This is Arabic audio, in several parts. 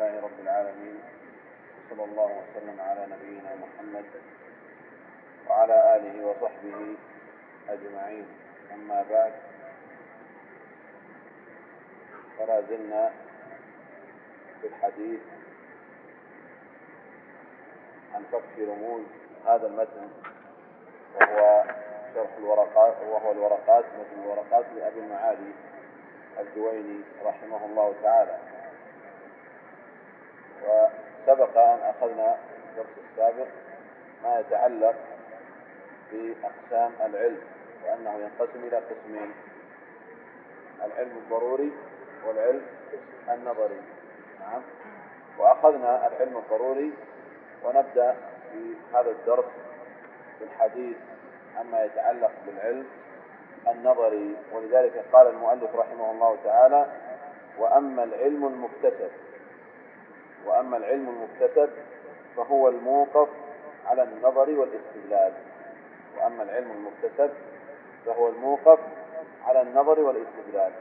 لله رب العالمين وصلى الله وسلم على نبينا محمد وعلى آله وصحبه أجمعين. أما بعد فلا زلنا في الحديث عن فك رموز هذا المتن وهو شرح الورقات وهو الورقات مثل الورقات لأبي المعالي الجويني رحمه الله تعالى. وسبق أن أخذنا في الدرس السابق ما يتعلق بأقسام العلم وأنه ينقسم إلى قسمين العلم الضروري والعلم النظري. نعم. وأخذنا العلم الضروري ونبدأ في هذا الدرس بالحديث عما يتعلق بالعلم النظري. ولذلك قال المؤلف رحمه الله تعالى وأما العلم المكتسب وأما العلم المكتسب فهو الموقف على النظر والاستدلال. وأما العلم المكتسب فهو الموقف على النظر والاستدلال.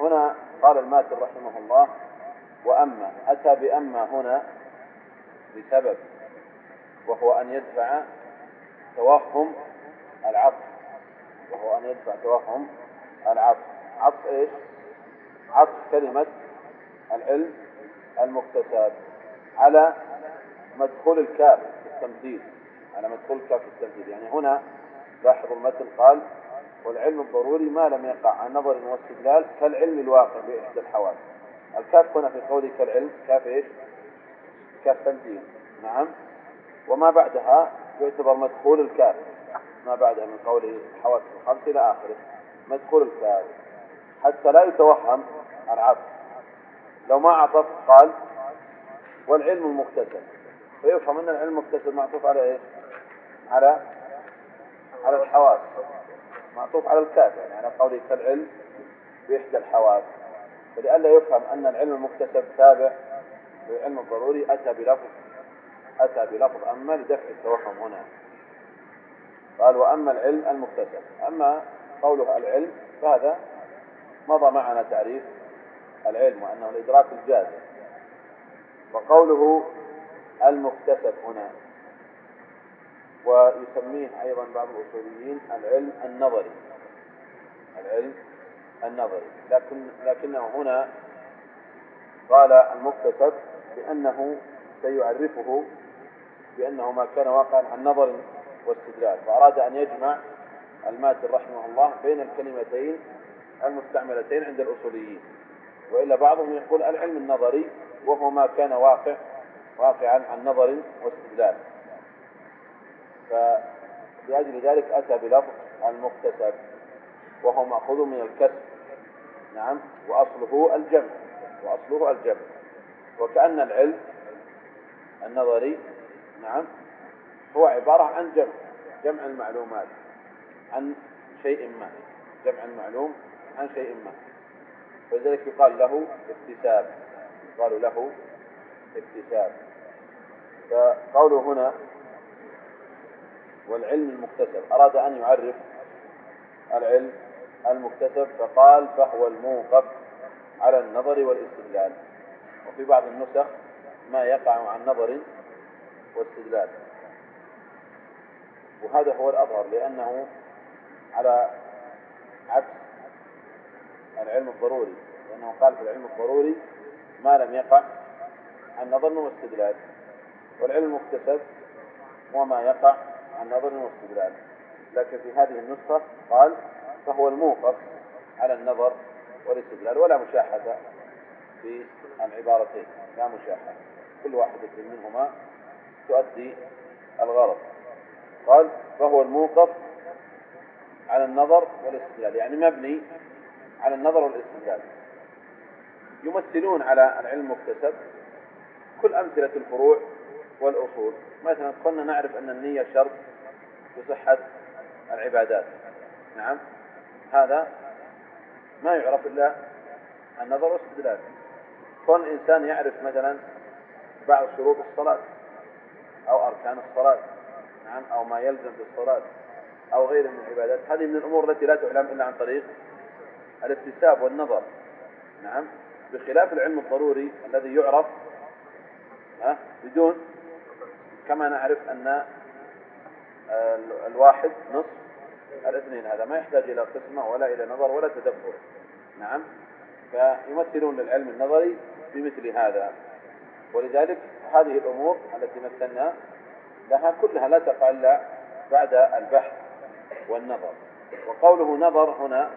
هنا قال الماتر رحمه الله وأما أتى بأما هنا لسبب وهو أن يدفع توهم العطف. وهو أن يدفع توهم العطف. عطف إيش؟ عطف كلمة العلم المكتسب على مدخول الكاف في التمثيل على مدخول الكاف في التمثيل يعني هنا لاحظوا المثل قال والعلم الضروري ما لم يقع عن نظر واستدلال كالعلم الواقع بإحدى الحواس الكاف هنا في قوله كالعلم. كاف إيش؟ كاف تمثيل نعم. وما بعدها يعتبر مدخول الكاف. ما بعدها من قوله الحواس الخمس إلى آخره. مدخول الكاف. حتى لا يتوهم العطف لو ما عطف قال والعلم المكتسب. فيفهم أن العلم المكتسب معطوف على إيش؟ على على الحواس. معطوف على الكاف يعني على قوله كالعلم بإحدى الحواس. فلئلا يفهم أن العلم المكتسب تابع للعلم الضروري أتى بلفظ أتى بلفظ أما لدفع التوهم هنا. قال وأما العلم المكتسب. أما قوله العلم فهذا مضى معنا تعريف. العلم وأنه الإدراك الجازم. وقوله المكتسب هنا ويسميه أيضا بعض الأصوليين العلم النظري. العلم النظري. لكن لكنه هنا قال المكتسب بأنه سيعرفه بأنه ما كان واقعا عن نظر واستدلال. فأراد أن يجمع الماتر رحمه الله بين الكلمتين المستعملتين عند الأصوليين. وإلا بعضهم يقول العلم النظري وهو ما كان واقع واقعا عن نظر واستدلال. فلأجل ذلك أتى بلفظ المكتسب وهو مأخوذ من الكسب. نعم وأصله الجمع وأصله الجمع. وكأن العلم النظري نعم هو عبارة عن جمع جمع المعلومات عن شيء ما جمع المعلوم عن شيء ما. ولذلك يقال له اكتساب. يقال له اكتساب. فقوله هنا والعلم المكتسب. أراد أن يعرف العلم المكتسب فقال فهو الموقف على النظر والاستدلال. وفي بعض النسخ ما يقع عن نظر واستدلال. وهذا هو الأظهر لأنه على عكس العلم الضروري لأنه قال في العلم الضروري ما لم يقع عن نظر واستدلال. والعلم المكتسب وما يقع عن نظر واستدلال. لكن في هذه النسخة قال فهو الموقف على النظر والاستدلال ولا مشاحة في العبارتين لا مشاحة. كل واحدة منهما تؤدي الغرض. قال فهو الموقف على النظر والاستدلال يعني مبني على النظر والاستدلال يمثلون على العلم المكتسب كل أمثلة الفروع والأصول. مثلا كنا نعرف أن النية شرط لصحة العبادات. نعم. هذا ما يعرف إلا النظر والاستدلال. كون إنسان يعرف مثلا بعض شروط الصلاة أو أركان الصلاة نعم أو ما يلزم بالصلاة أو غيره من العبادات هذه من الأمور التي لا تعلم إلا عن طريق الاكتساب والنظر. نعم. بخلاف العلم الضروري الذي يعرف ها بدون كما نعرف أن الواحد نصف الاثنين. هذا ما يحتاج إلى قسمة ولا إلى نظر ولا تدبر. نعم. فيمثلون للعلم النظري بمثل هذا. ولذلك هذه الأمور التي مثلنا لها كلها لا تقع إلا بعد البحث والنظر. وقوله نظر هنا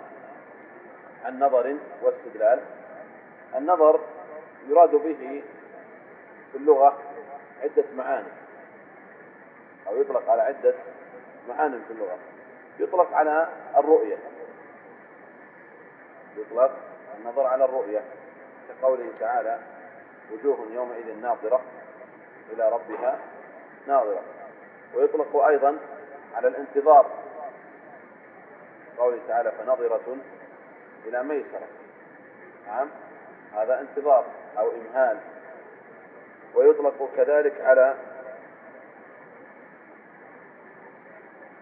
عن نظر واستدلال النظر يراد به في اللغة عدة معاني أو يطلق على عدة معاني في اللغة. يطلق على الرؤية. يطلق النظر على الرؤية كقوله تعالى وجوه يومئذ ناظرة إلى ربها ناظرة ويطلق أيضا على الانتظار قوله تعالى فنظرة إلى ميسرة. نعم؟ هذا انتظار أو إمهال. ويطلق كذلك على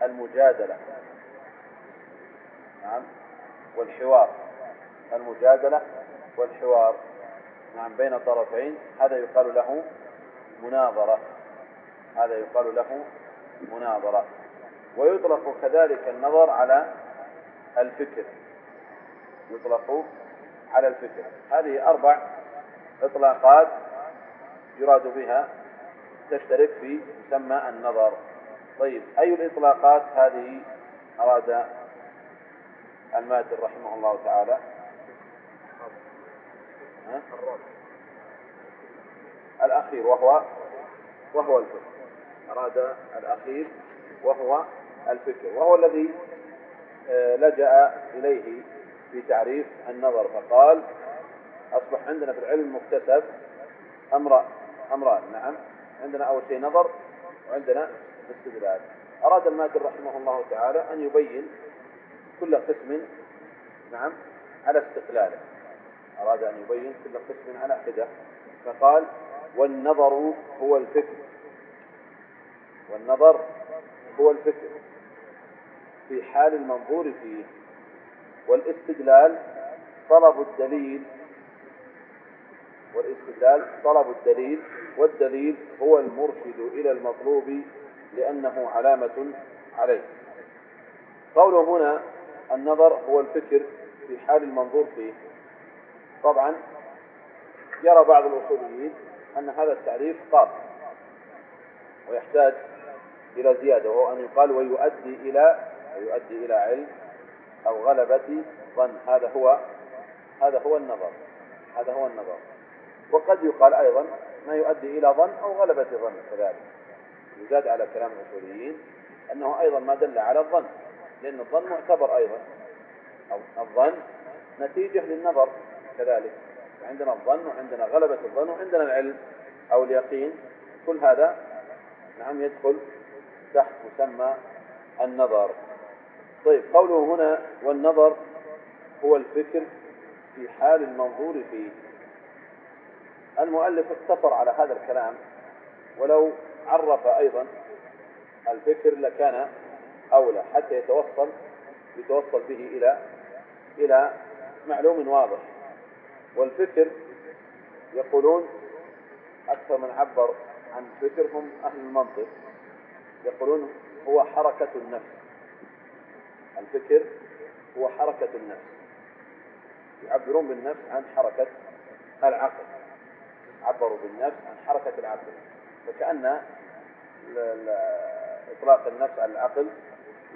المجادلة. نعم؟ والحوار. المجادلة والحوار. نعم بين طرفين. هذا يقال له مناظرة. هذا يقال له مناظرة. ويطلق كذلك النظر على الفكر. يطلق على الفكر هذه أربع إطلاقات يراد بها تشترك في مسمى النظر. طيب أي الإطلاقات هذه؟ أراد الماتر رحمه الله تعالى. الأخير وهو وهو الفكر. أراد الأخير وهو الفكر. وهو الذي آه، لجأ إليه في تعريف النظر فقال أصبح عندنا في العلم المكتسب أمر أمران نعم عندنا أول شيء نظر وعندنا استدلال. أراد الماتر رحمه الله تعالى أن يبين كل قسم نعم على استقلاله. أراد أن يبين كل قسم على حدة فقال والنظر هو الفكر. والنظر هو الفكر في حال المنظور فيه. والاستدلال طلب الدليل والاستدلال طلب الدليل والدليل هو المرشد إلى المطلوب لأنه علامة عليه. قوله هنا النظر هو الفكر في حال المنظور فيه. طبعا يرى بعض الأصوليين أن هذا التعريف قاصر ويحتاج إلى زيادة وهو أن يقال ويؤدي إلى ويؤدي إلى علم. أو غلبة ظن. هذا هو هذا هو النظر هذا هو النظر. وقد يقال أيضا ما يؤدي إلى ظن أو غلبة ظن كذلك. يزاد على كلام الأصوليين أنه أيضا ما دل على الظن لأن الظن معتبر أيضا. أو الظن نتيجة للنظر كذلك. عندنا الظن وعندنا غلبة الظن وعندنا العلم أو اليقين. كل هذا نعم يدخل تحت مسمى النظر. طيب قوله هنا والنظر هو الفكر في حال المنظور فيه. المؤلف اقتصر على هذا الكلام ولو عرف أيضا الفكر لكان أولى حتى يتوصل يتوصل به إلى إلى معلوم واضح. والفكر يقولون أكثر من عبر عن الفكر هم أهل المنطق يقولون هو حركة النفس. الفكر هو حركة النفس. يعبرون بالنفس عن حركة العقل. عبروا بالنفس عن حركة العقل. فكأن إطلاق النفس على العقل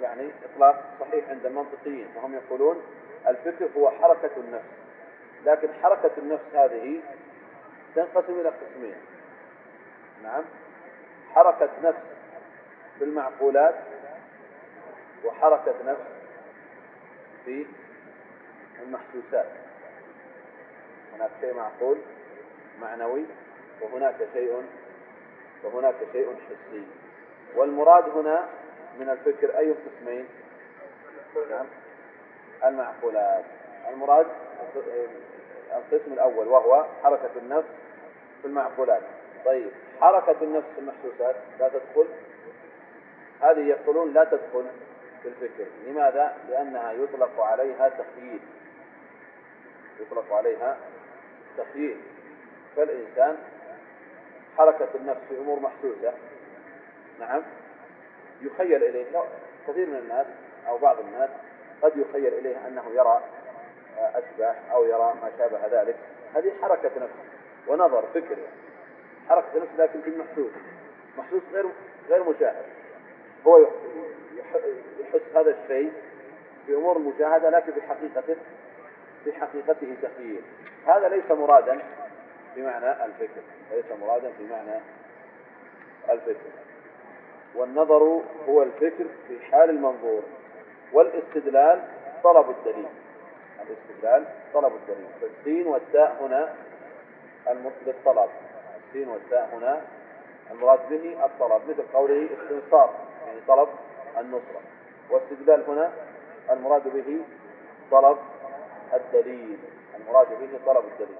يعني إطلاق صحيح عند المنطقيين. فهم يقولون الفكر هو حركة النفس. لكن حركة النفس هذه تنقسم إلى قسمين. نعم. حركة نفس بالمعقولات وحركة نفس في المحسوسات. هناك شيء معقول معنوي وهناك شيء وهناك شيء حسي. والمراد هنا من الفكر أي قسمين نعم. المعقولات. المراد القسم الأول وهو حركة النفس في المعقولات. طيب حركة النفس في المحسوسات لا تدخل؟ هذه يقولون لا تدخل. في الفكر لماذا؟ لأنها يطلق عليها تخييل. يطلق عليها تخييل. فالإنسان حركة النفس في أمور محسوسة. نعم. يخيل إليه. كثير من الناس أو بعض الناس قد يخيل إليه أنه يرى أشباح أو يرى ما شابه ذلك. هذه حركة نفس ونظر فكر. حركة نفس لكن في المحسوس. محسوس غير غير مشاهد. هو يحس هذا الشيء في أمور المشاهدة لكن في حقيقته في حقيقته تخيل هذا ليس مرادا بمعنى الفكر. ليس مرادا في معنى الفكر. والنظر هو الفكر في حال المنظور. والاستدلال طلب الدليل. الاستدلال طلب الدليل. فالسين والتاء هنا للطلب. السين والتاء هنا المراد به الطلب مثل قوله استنصار. يعني طلب النصرة. واستدلال هنا المراد به طلب الدليل. المراد به طلب الدليل.